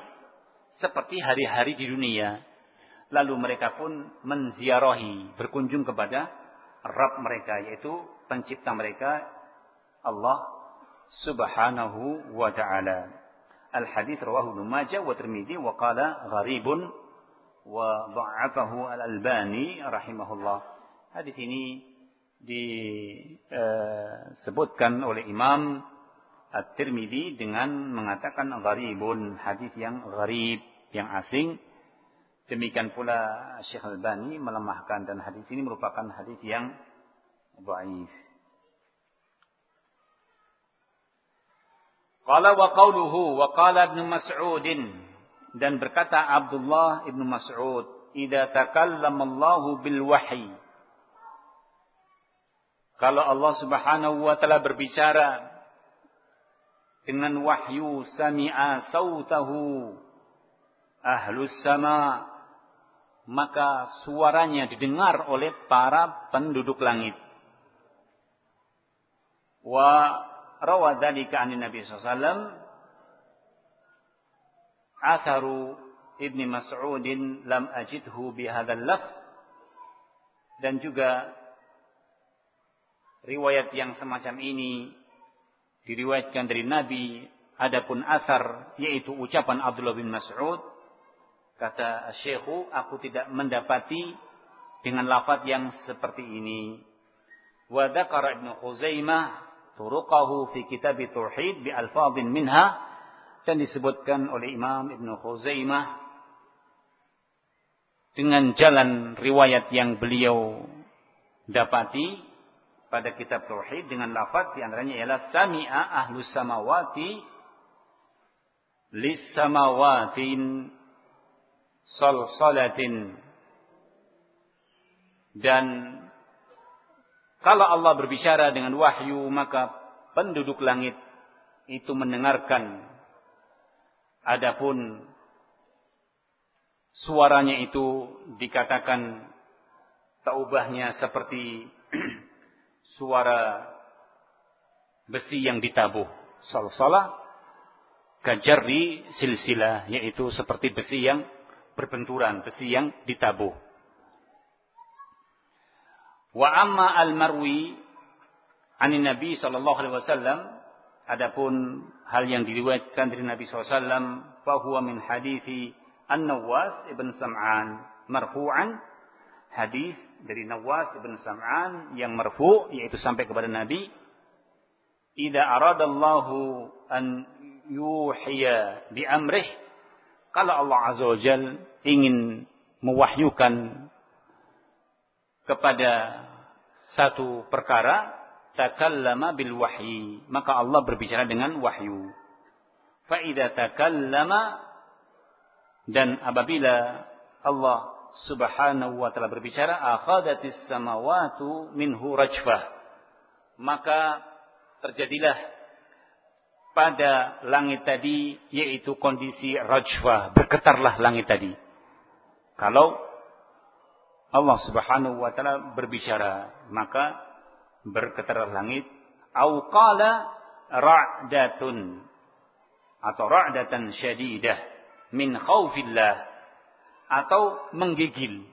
seperti hari-hari di dunia. Lalu mereka pun menziarahi, berkunjung kepada Rabb mereka yaitu pencipta mereka Allah Subhanahu wa taala. Al hadis rawahu Ibnu Majah wa Tirmidzi wa qala gharibun wa dha'afahu Al Albani rahimahullah. Hadis ini disebutkan oleh Imam At-Tirmidzi dengan mengatakan gharibun, hadis yang gharib, yang asing. Demikian pula Syekh Al-Bani melemahkan dan hadis ini merupakan hadis yang dhaif. Qala wa qawluhu wa qala Ibnu Mas'ud dan berkata Abdullah Ibnu Mas'ud, "Idza takallama Allahu bil wahyi" Kalau Allah Subhanahu wa taala berbicara dengan wahyu sami'a sautahu ahlus sama maka suaranya didengar oleh para penduduk langit. Wa rawa dzalika an Nabi sallallahu atharu Ibni Mas'udin lam ajidhu bihadzal laf dan juga riwayat yang semacam ini diriwayatkan dari Nabi adapun asar yaitu ucapan Abdullah bin Mas'ud kata Syekhu aku tidak mendapati dengan lafaz yang seperti ini. Wa dzakara Ibnu Khuzaimah turuqahu fi kitab tauhid bi alfadhin minha dan disebutkan oleh Imam Ibnu Khuzaimah dengan jalan riwayat yang beliau dapati pada kitab tauhid dengan lafaz di antaranya ialah sami'a ahlus samawati lis samawatin salsalatin. Dan kalau Allah berbicara dengan wahyu maka penduduk langit itu mendengarkan. Adapun suaranya itu dikatakan taubahnya seperti suara besi yang ditabuh. Salsalah kajari silsilah yaitu seperti besi yang berbenturan, besi yang ditabuh. Wa amma al-marwi anin Nabi sallallahu alaihi wasallam adapun hal yang diriwayatkan dari Nabi sallallahu alaihi wasallam fahuwa min hadithi An-Nawas ibn Sam'an marfu'an hadis dari Nawas bin Sam'an yang marfu yaitu sampai kepada Nabi idza aradallahu an yuhiya bi amrih kalau Allah Azza wa Jal ingin mewahyukan kepada satu perkara takallama bil wahyi maka Allah berbicara dengan wahyu. Fa idza takallama dan apabila Allah Subhanahu wa taala berbicara akhadatis samawatu minhu rajfah. Maka terjadilah pada langit tadi yaitu kondisi rajfah bergetarlah langit tadi. Kalau Allah Subhanahu wa taala berbicara, maka bergetar langit. Au qala ra'datun atau ra'datan syadidah min khaufillah atau menggigil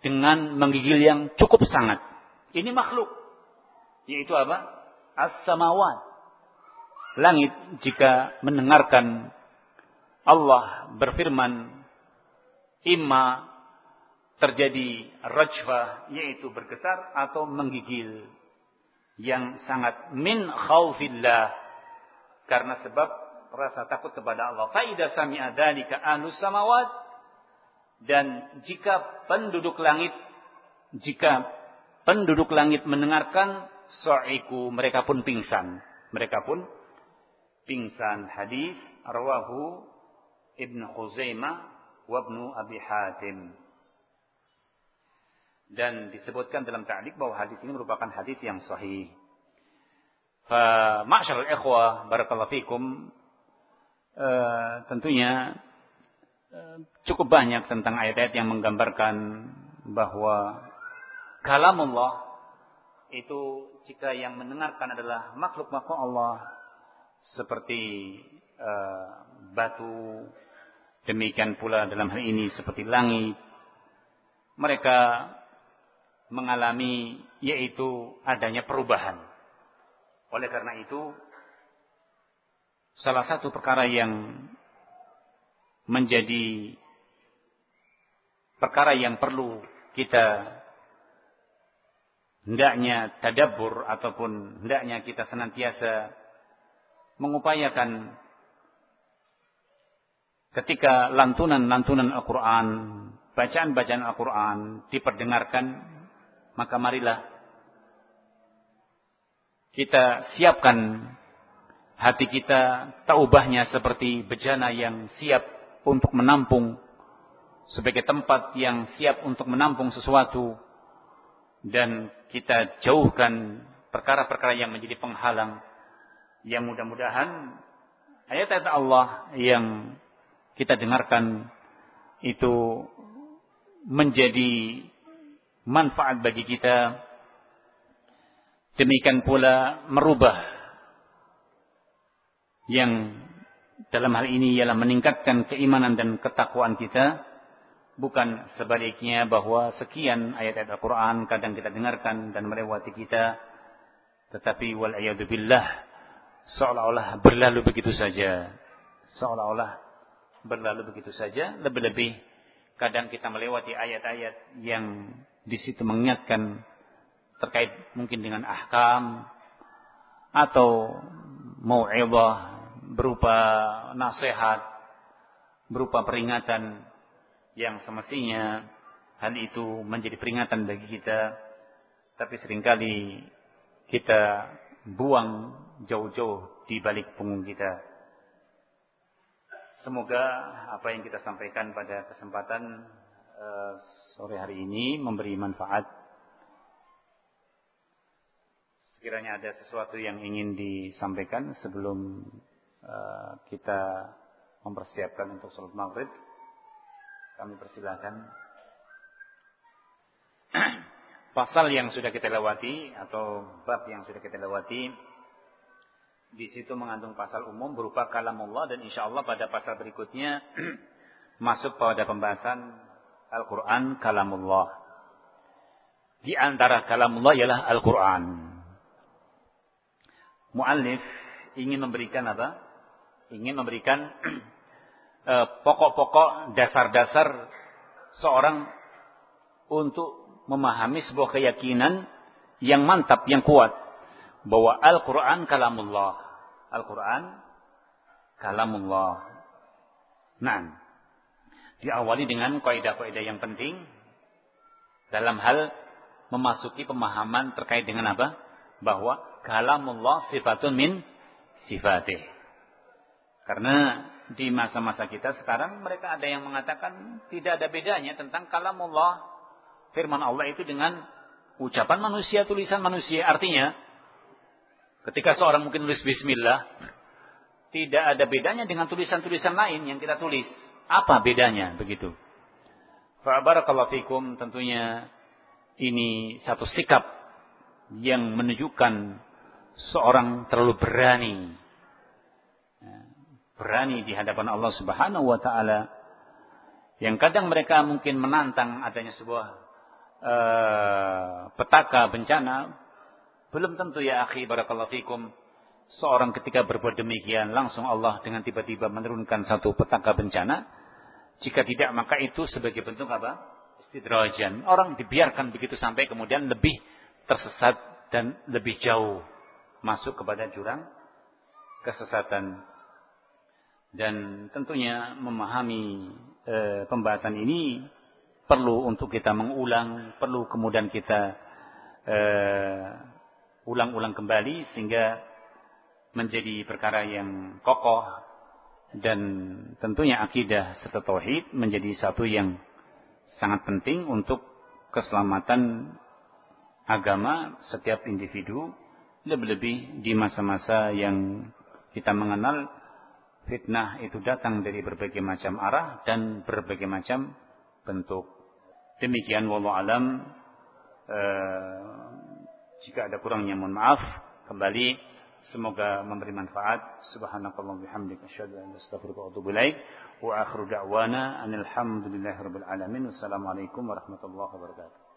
dengan menggigil yang cukup sangat. Ini makhluk. Yaitu apa? As-samawat. Langit jika mendengarkan Allah berfirman imma terjadi rajfah yaitu bergetar atau menggigil yang sangat min khaufillah karena sebab rasa takut kepada Allah. Faida sami'a dzalika ahlus samawat dan jika penduduk langit jika penduduk langit mendengarkan sa'iku mereka pun pingsan. Mereka pun pingsan. Hadis rawahu Ibnu Khuzaimah wa Ibnu Abi Hatim dan disebutkan dalam ta'liq bahwa hadis ini merupakan hadis yang sahih. Fa ma'syarul ikhwah barakallahu fikum uh, tentunya cukup banyak tentang ayat-ayat yang menggambarkan bahwa kalamullah itu jika yang mendengarkan adalah makhluk-makhluk Allah seperti uh, batu demikian pula dalam hal ini seperti langit mereka mengalami yaitu adanya perubahan. Oleh karena itu salah satu perkara yang menjadi perkara yang perlu kita hendaknya tadabbur ataupun hendaknya kita senantiasa mengupayakan ketika lantunan-lantunan Al-Quran, bacaan-bacaan Al-Quran diperdengarkan maka marilah kita siapkan hati kita taubahnya seperti bejana yang siap untuk menampung sebagai tempat yang siap untuk menampung sesuatu dan kita jauhkan perkara-perkara yang menjadi penghalang yang mudah-mudahan ayat-ayat Allah yang kita dengarkan itu menjadi manfaat bagi kita. Demikian pula merubah yang dalam hal ini ialah meningkatkan keimanan dan ketakwaan kita. Bukan sebaliknya bahwa sekian ayat-ayat Al-Quran kadang kita dengarkan dan melewati kita. Tetapi wal billah seolah-olah berlalu begitu saja. Seolah-olah berlalu begitu saja. Lebih-lebih kadang kita melewati ayat-ayat yang di situ mengingatkan terkait mungkin dengan ahkam atau mau'izah berupa nasihat berupa peringatan yang semestinya hal itu menjadi peringatan bagi kita tapi sering kali kita buang jauh-jauh di balik punggung kita semoga apa yang kita sampaikan pada kesempatan Eh, sore hari ini memberi manfaat. Sekiranya ada sesuatu yang ingin disampaikan sebelum kita mempersiapkan untuk sholat maghrib, kami persilahkan. Pasal yang sudah kita lewati atau bab yang sudah kita lewati di situ mengandung pasal umum berupa kalam Allah dan insya Allah pada pasal berikutnya masuk pada pembahasan Al-Quran kalamullah. Di antara kalamullah ialah Al-Quran. Mu'allif ingin memberikan apa? Ingin memberikan eh, pokok-pokok dasar-dasar seorang untuk memahami sebuah keyakinan yang mantap, yang kuat. Bahwa Al-Quran kalamullah. Al-Quran kalamullah. Nah, Diawali dengan kaidah-kaidah yang penting dalam hal memasuki pemahaman terkait dengan apa? Bahwa kalamullah sifatun min sifatih. Karena di masa-masa kita sekarang mereka ada yang mengatakan tidak ada bedanya tentang kalamullah firman Allah itu dengan ucapan manusia, tulisan manusia. Artinya ketika seorang mungkin tulis bismillah tidak ada bedanya dengan tulisan-tulisan lain yang kita tulis. Apa bedanya begitu? Fa'barakallahu fikum tentunya ini satu sikap yang menunjukkan seorang terlalu berani berani di hadapan Allah Subhanahu wa taala yang kadang mereka mungkin menantang adanya sebuah uh, petaka bencana belum tentu ya akhi barakallahu fikum seorang ketika berbuat demikian langsung Allah dengan tiba-tiba menurunkan satu petaka bencana. Jika tidak maka itu sebagai bentuk apa? Istidrajan. Orang dibiarkan begitu sampai kemudian lebih tersesat dan lebih jauh masuk kepada jurang kesesatan dan tentunya memahami e, pembahasan ini perlu untuk kita mengulang, perlu kemudian kita ulang-ulang kembali sehingga menjadi perkara yang kokoh dan tentunya akidah serta tauhid menjadi satu yang sangat penting untuk keselamatan agama setiap individu lebih-lebih di masa-masa yang kita mengenal fitnah itu datang dari berbagai macam arah dan berbagai macam bentuk. Demikian wallahu alam. Eh, jika ada kurangnya mohon maaf. Kembali semoga memberi manfaat. Subhanakallah bihamdika asyhadu an la astaghfiruka wa atubu wa akhiru da'wana anil alamin. Wassalamualaikum warahmatullahi wabarakatuh